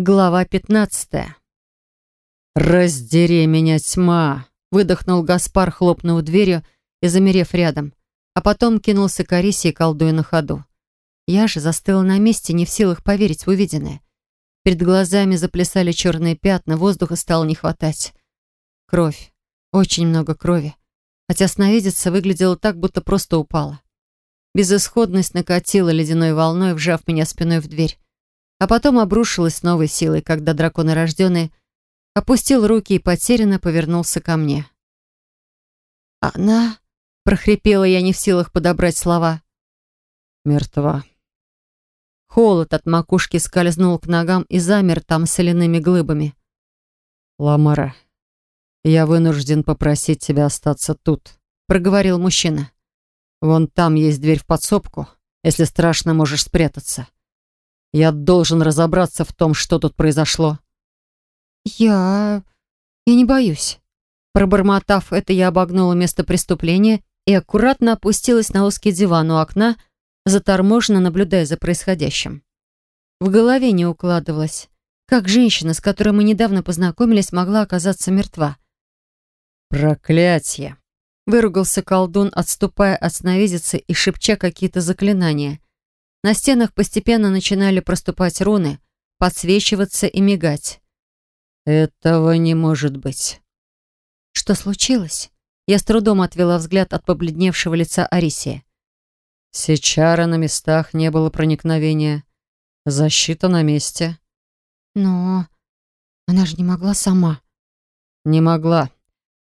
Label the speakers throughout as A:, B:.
A: Глава пятнадцатая. «Раздери меня, тьма!» — выдохнул Гаспар, хлопнув дверью и замерев рядом, а потом кинулся к Арисе, колдуя на ходу. Я же застыла на месте, не в силах поверить в увиденное. Перед глазами заплясали черные пятна, воздуха стало не хватать. Кровь. Очень много крови. Хотя сновидица выглядела так, будто просто упала. Безысходность накатила ледяной волной, вжав меня спиной в дверь а потом обрушилась новой силой, когда драконорожденный опустил руки и потерянно повернулся ко мне. «Она...» — прохрипела я не в силах подобрать слова. «Мертва». Холод от макушки скользнул к ногам и замер там соляными глыбами. «Ламара, я вынужден попросить тебя остаться тут», — проговорил мужчина. «Вон там есть дверь в подсобку. Если страшно, можешь спрятаться. Я должен разобраться в том, что тут произошло. Я... я не боюсь. Пробормотав это, я обогнула место преступления и аккуратно опустилась на узкий диван у окна, заторможенно наблюдая за происходящим. В голове не укладывалось, как женщина, с которой мы недавно познакомились, могла оказаться мертва.
B: «Проклятье!»
A: — выругался колдун, отступая от сновидицы и шепча какие-то заклинания. На стенах постепенно начинали проступать руны, подсвечиваться и мигать.
B: «Этого не может быть».
A: «Что случилось?» Я с трудом отвела взгляд от побледневшего лица Арисия.
B: Сечара на местах не было проникновения. Защита на месте.
A: Но она же не могла сама.
B: Не могла.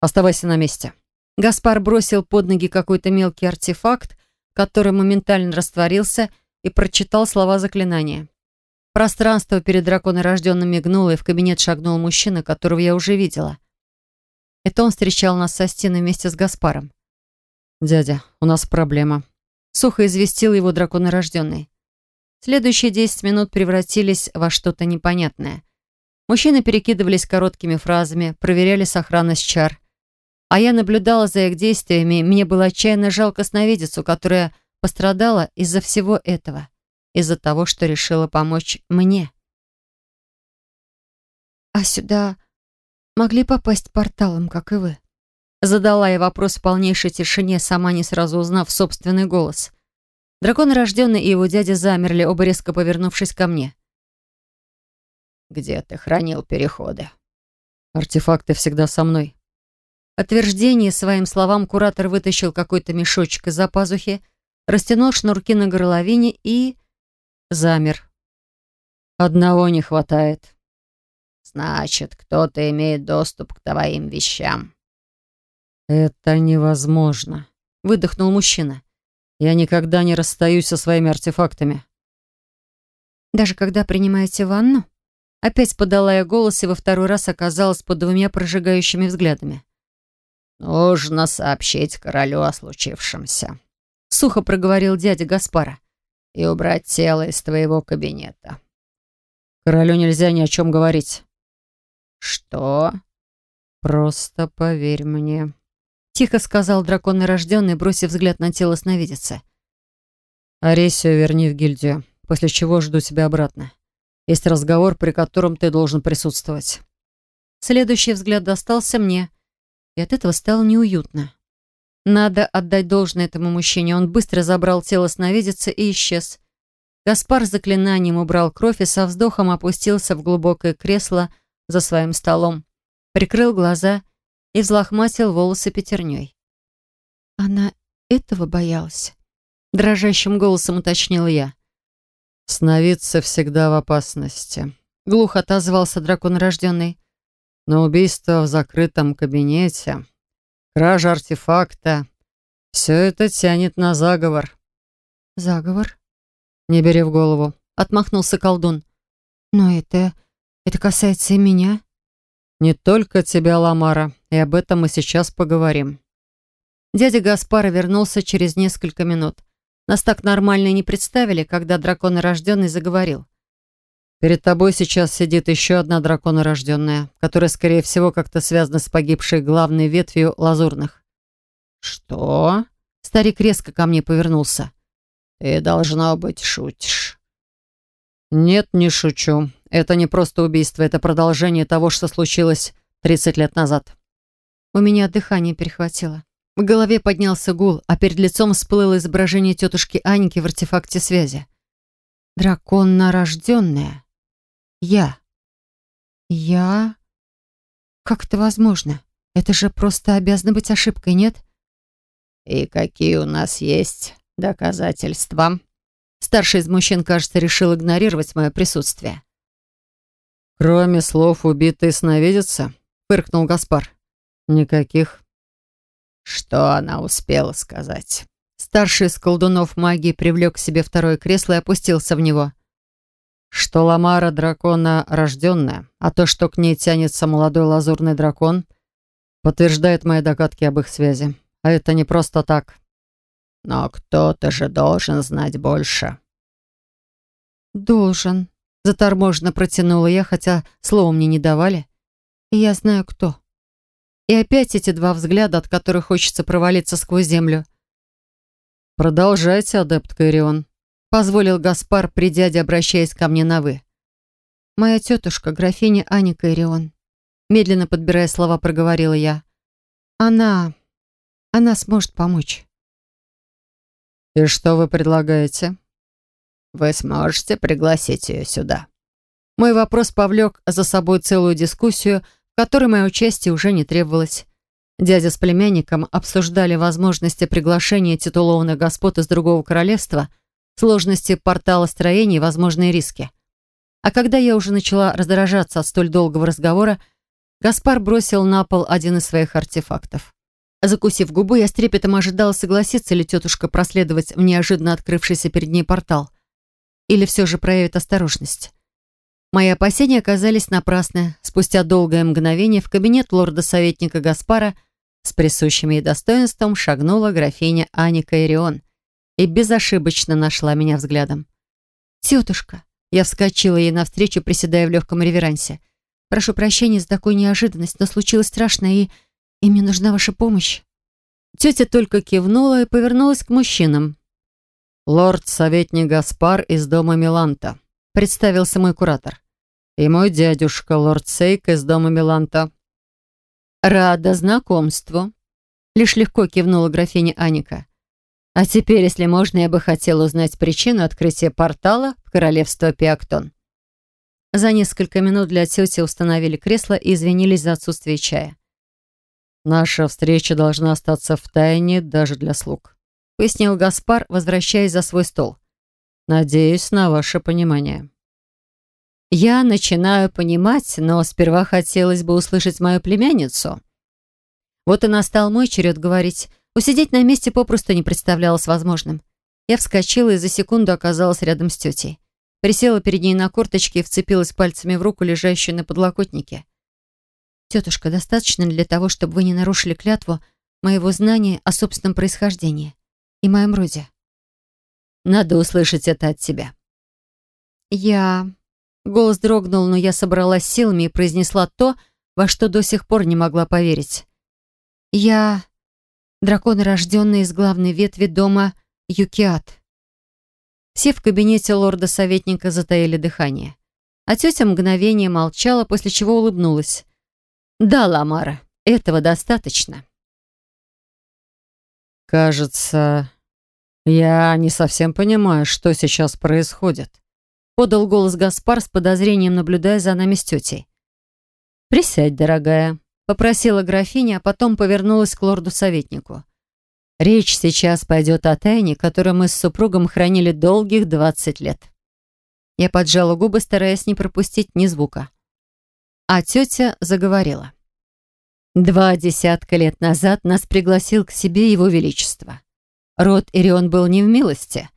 B: Оставайся на месте.
A: Гаспар бросил под ноги какой-то мелкий артефакт, который моментально растворился и прочитал слова заклинания. Пространство перед драконорожденным мигнуло, и в кабинет шагнул мужчина, которого я уже видела. Это он встречал нас со стены вместе с Гаспаром.
B: «Дядя, у нас проблема», —
A: сухо известил его драконорожденный. Следующие десять минут превратились во что-то непонятное. Мужчины перекидывались короткими фразами, проверяли сохранность чар. А я наблюдала за их действиями, мне было отчаянно жалко сновидицу, которая пострадала из-за всего этого, из-за того, что решила помочь мне. «А сюда могли попасть порталом, как и вы?» Задала я вопрос в полнейшей тишине, сама не сразу узнав собственный голос. Дракон рожденный и его дядя замерли, оба резко повернувшись ко мне.
B: «Где ты хранил переходы?» «Артефакты всегда со мной».
A: Подтверждение своим словам куратор вытащил какой-то мешочек из-за пазухи, растянул шнурки на горловине и... замер.
B: «Одного не хватает».
C: «Значит, кто-то имеет доступ к твоим вещам».
B: «Это невозможно», — выдохнул мужчина. «Я никогда не расстаюсь со своими артефактами».
A: «Даже когда принимаете ванну?» Опять подала я голос и во второй раз оказалась под двумя прожигающими взглядами.
C: «Нужно сообщить королю о случившемся»,
A: сухо проговорил дядя Гаспара.
C: «И убрать тело из твоего кабинета».
B: «Королю нельзя ни о чем говорить».
C: «Что?»
B: «Просто поверь мне», —
A: тихо сказал дракон нарожденный, бросив взгляд на тело сновидицы.
B: «Аресию верни в гильдию, после чего жду тебя обратно. Есть разговор, при котором ты должен присутствовать».
A: Следующий взгляд достался мне, и от этого стало неуютно. Надо отдать должное этому мужчине. Он быстро забрал тело сновидицы и исчез. Гаспар заклинанием убрал кровь и со вздохом опустился в глубокое кресло за своим столом, прикрыл глаза и взлохматил волосы пятерней. «Она этого боялась?» Дрожащим голосом уточнил я.
B: «Сновидца всегда в опасности», — глухо отозвался дракон рожденный. «Но убийство в закрытом кабинете кража артефакта. Все это тянет на заговор.
A: Заговор?
B: Не бери в голову.
A: Отмахнулся колдун. Но это... это касается и меня.
B: Не только тебя, Ламара, и об этом мы сейчас поговорим.
A: Дядя Гаспара вернулся через несколько минут. Нас так нормально и не представили, когда драконорожденный заговорил.
B: Перед тобой сейчас сидит еще одна драконорожденная, которая, скорее всего, как-то связана с погибшей главной ветвью лазурных.
C: Что?
A: Старик резко ко мне повернулся.
C: Ты, должно быть, шутишь.
B: Нет, не шучу. Это не просто убийство, это продолжение того, что случилось 30 лет назад.
A: У меня дыхание перехватило. В голове поднялся гул, а перед лицом всплыло изображение тетушки Аньки в артефакте связи. Драконно рожденная. Я. Я... Как это возможно? Это же просто обязано быть ошибкой, нет?
C: И какие у нас есть доказательства?
A: Старший из мужчин, кажется, решил игнорировать мое присутствие.
B: «Кроме слов «убитый сновидится», — фыркнул Гаспар. «Никаких».
C: «Что она успела сказать?»
A: Старший из колдунов магии привлек к себе второе кресло и опустился в него.
B: «Что Ламара дракона рожденная, а то, что к ней тянется молодой лазурный дракон, подтверждает мои догадки об их связи. А это не просто так».
C: «Но кто-то же должен знать больше».
A: «Должен», — заторможенно протянула я, хотя слова мне не давали. «И я знаю, кто». И опять эти два взгляда, от которых хочется провалиться сквозь землю.
B: «Продолжайте, адепт Кайрион», — позволил Гаспар, придядя, обращаясь ко мне на «вы».
A: «Моя тетушка, графиня Аня Кайрион», — медленно подбирая слова, проговорила я. «Она... она сможет помочь».
B: «И что вы предлагаете?»
C: «Вы сможете пригласить ее сюда?»
A: Мой вопрос повлек за собой целую дискуссию, в которой мое участие уже не требовалось. Дядя с племянником обсуждали возможности приглашения титулованных господ из другого королевства, сложности портала строения и возможные риски. А когда я уже начала раздражаться от столь долгого разговора, Гаспар бросил на пол один из своих артефактов. Закусив губу, я с трепетом ожидала, согласится ли тетушка проследовать в неожиданно открывшийся перед ней портал. Или все же проявит осторожность. Мои опасения оказались напрасны. Спустя долгое мгновение в кабинет лорда-советника Гаспара с присущим ей достоинством шагнула графиня Аника Ирион и безошибочно нашла меня взглядом. «Тетушка!» Я вскочила ей навстречу, приседая в легком реверансе. «Прошу прощения за такую неожиданность, но случилось страшное, и, и мне нужна ваша помощь». Тетя только кивнула и повернулась к мужчинам.
B: «Лорд-советник Гаспар из дома Миланта», — представился мой куратор. «И мой дядюшка, лорд Сейк из дома Миланта».
A: «Рада знакомству», — лишь легко кивнула графиня Аника. «А теперь, если можно, я бы хотела узнать причину открытия портала в королевство Пиактон». За несколько минут для тети установили кресло и извинились за отсутствие чая.
B: «Наша встреча должна остаться в тайне даже для слуг», пояснил Гаспар, возвращаясь за свой стол. «Надеюсь на ваше понимание».
A: «Я начинаю понимать, но сперва хотелось бы услышать мою племянницу». Вот и настал мой черед говорить. Усидеть на месте попросту не представлялось возможным. Я вскочила и за секунду оказалась рядом с тетей. Присела перед ней на корточки и вцепилась пальцами в руку, лежащую на подлокотнике. «Тетушка, достаточно для того, чтобы вы не нарушили клятву моего знания о собственном происхождении?» и моем роде.
C: Надо услышать это от тебя.
A: Я... Голос дрогнул, но я собралась силами и произнесла то, во что до сих пор не могла поверить. Я... Дракон, рожденный из главной ветви дома Юкиат. Все в кабинете лорда-советника затаили дыхание. А тетя мгновение молчала, после чего улыбнулась. «Да, Ламара, этого достаточно».
B: «Кажется, я не совсем понимаю, что сейчас происходит», подал голос Гаспар с подозрением, наблюдая за нами с тетей.
A: «Присядь, дорогая», — попросила графиня, а потом повернулась к лорду-советнику. «Речь сейчас пойдет о тайне, которую мы с супругом хранили долгих двадцать лет». Я поджала губы, стараясь не пропустить ни звука. А тетя заговорила. Два десятка лет назад нас пригласил к себе его величество. Род Ирион был не в милости.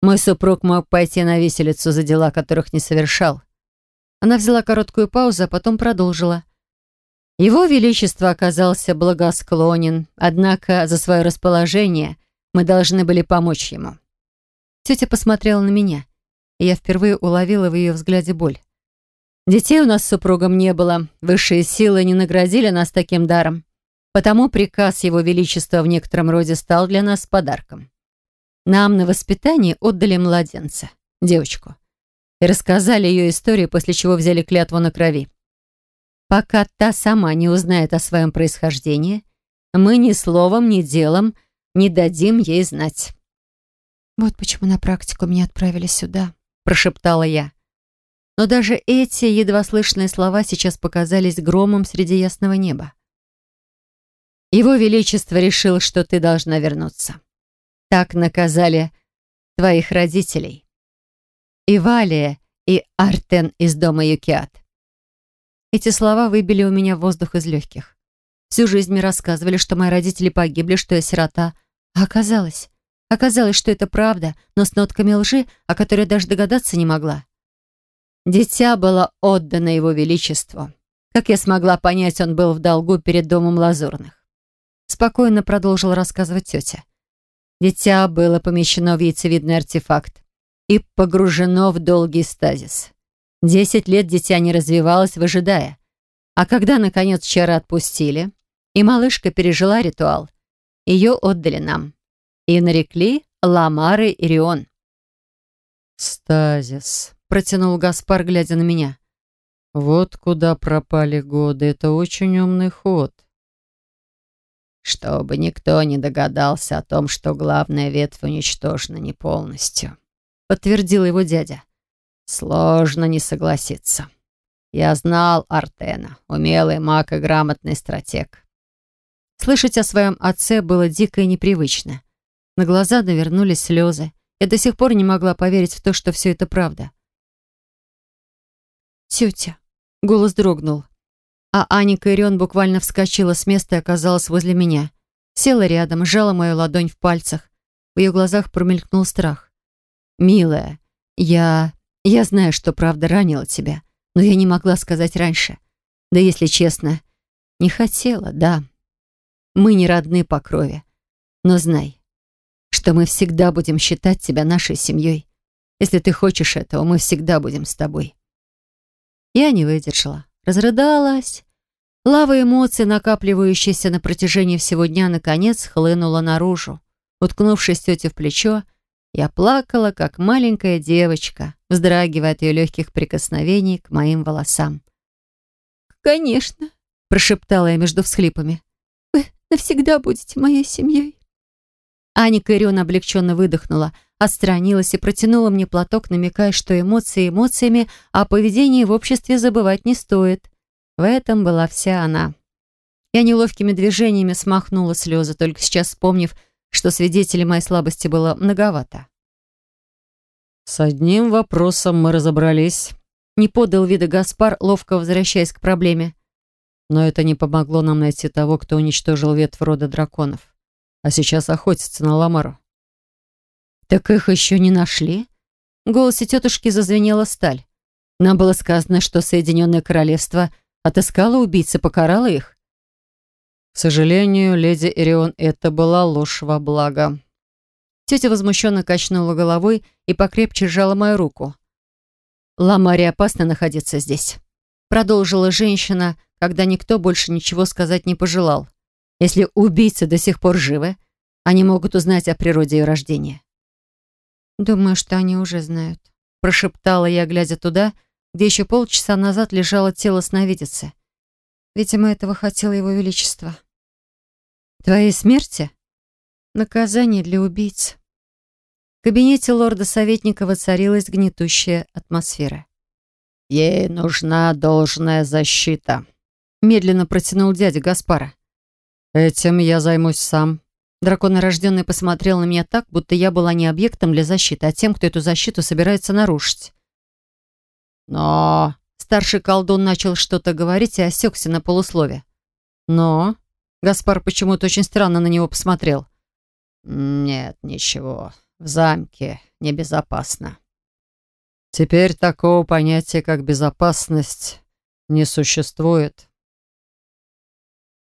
A: Мой супруг мог пойти на виселицу за дела, которых не совершал. Она взяла короткую паузу, а потом продолжила. Его Величество оказался благосклонен, однако за свое расположение мы должны были помочь ему. Тетя посмотрела на меня, и я впервые уловила в ее взгляде боль. Детей у нас с супругом не было, высшие силы не наградили нас таким даром. Потому приказ Его Величества в некотором роде стал для нас подарком. Нам на воспитание отдали младенца, девочку. и рассказали ее историю, после чего взяли клятву на крови. Пока та сама не узнает о своем происхождении, мы ни словом, ни делом не дадим ей знать.
B: «Вот почему на практику меня отправили сюда», —
A: прошептала я. Но даже эти едва слышные слова сейчас показались громом среди ясного неба. Его Величество решил, что ты должна вернуться. Так наказали твоих родителей. И Валия, и Артен из дома Юкиат. Эти слова выбили у меня воздух из легких. Всю жизнь мне рассказывали, что мои родители погибли, что я сирота. А оказалось, оказалось, что это правда, но с нотками лжи, о которой я даже догадаться не могла. Дитя было отдано его величеству. Как я смогла понять, он был в долгу перед домом Лазурных. Спокойно продолжила рассказывать тетя. Дитя было помещено в яйцевидный артефакт и погружено в долгий стазис. Десять лет дитя не развивалось, выжидая. А когда, наконец, чары отпустили, и малышка пережила ритуал, ее отдали нам. И нарекли Ламары Ирион.
B: «Стазис», — протянул Гаспар, глядя на меня. «Вот куда пропали годы. Это очень умный ход.
C: чтобы никто не догадался о том, что главная ветвь уничтожена не полностью», — подтвердил его дядя. «Сложно не согласиться. Я знал Артена, умелый маг и грамотный стратег».
A: Слышать о своем отце было дико и непривычно. На глаза навернулись слезы. Я до сих пор не могла поверить в то, что все это правда. «Тетя!» — голос дрогнул а Аника Ирион буквально вскочила с места и оказалась возле меня. Села рядом, сжала мою ладонь в пальцах. В ее глазах промелькнул страх. «Милая, я... я знаю, что правда ранила тебя, но я не могла сказать раньше. Да, если честно, не хотела, да. Мы не родны по крови, но знай, что мы всегда будем считать тебя нашей семьей. Если ты хочешь этого, мы всегда будем с тобой». Я не выдержала разрыдалась. Лава эмоций, накапливающаяся на протяжении всего дня, наконец хлынула наружу. Уткнувшись тете в плечо, я плакала, как маленькая девочка, вздрагивая от ее легких прикосновений к моим волосам.
B: «Конечно», — прошептала я между всхлипами. «Вы навсегда будете моей семьей».
A: Аня Кэрион облегченно выдохнула, отстранилась и протянула мне платок, намекая, что эмоции эмоциями, а поведение в обществе забывать не стоит. В этом была вся она. Я неловкими движениями смахнула слезы, только сейчас вспомнив, что свидетелей моей слабости было многовато.
B: «С одним вопросом мы разобрались», —
A: не подал вида Гаспар, ловко возвращаясь к проблеме.
B: «Но это не помогло нам найти того, кто уничтожил ветвь рода драконов, а сейчас охотится на Ламару».
A: «Так их еще не нашли?» В голосе тетушки зазвенела сталь. Нам было сказано, что Соединенное Королевство — Отыскала убийцы, покарала их?
B: К сожалению, леди Ирион, это была ложь во благо.
A: Тетя возмущенно качнула головой и покрепче сжала мою руку. «Ламаре опасно находиться здесь», — продолжила женщина, когда никто больше ничего сказать не пожелал. «Если убийцы до сих пор живы, они могут узнать о природе ее рождения». «Думаю, что они уже знают», — прошептала я, глядя туда, где еще полчаса назад лежало тело сновидицы. Видимо, этого хотело его величество. «Твоей смерти?» «Наказание для убийц». В кабинете лорда-советника воцарилась гнетущая атмосфера.
C: «Ей нужна должная защита», —
A: медленно протянул дядя Гаспара.
B: «Этим я займусь сам».
A: Драконорожденный посмотрел на меня так, будто я была не объектом для защиты, а тем, кто эту защиту собирается нарушить.
C: «Но...»
A: Старший колдун начал что-то говорить и осекся на полуслове. «Но...» Гаспар почему-то очень странно на него посмотрел.
C: «Нет, ничего. В замке небезопасно».
B: «Теперь такого понятия, как безопасность, не существует»,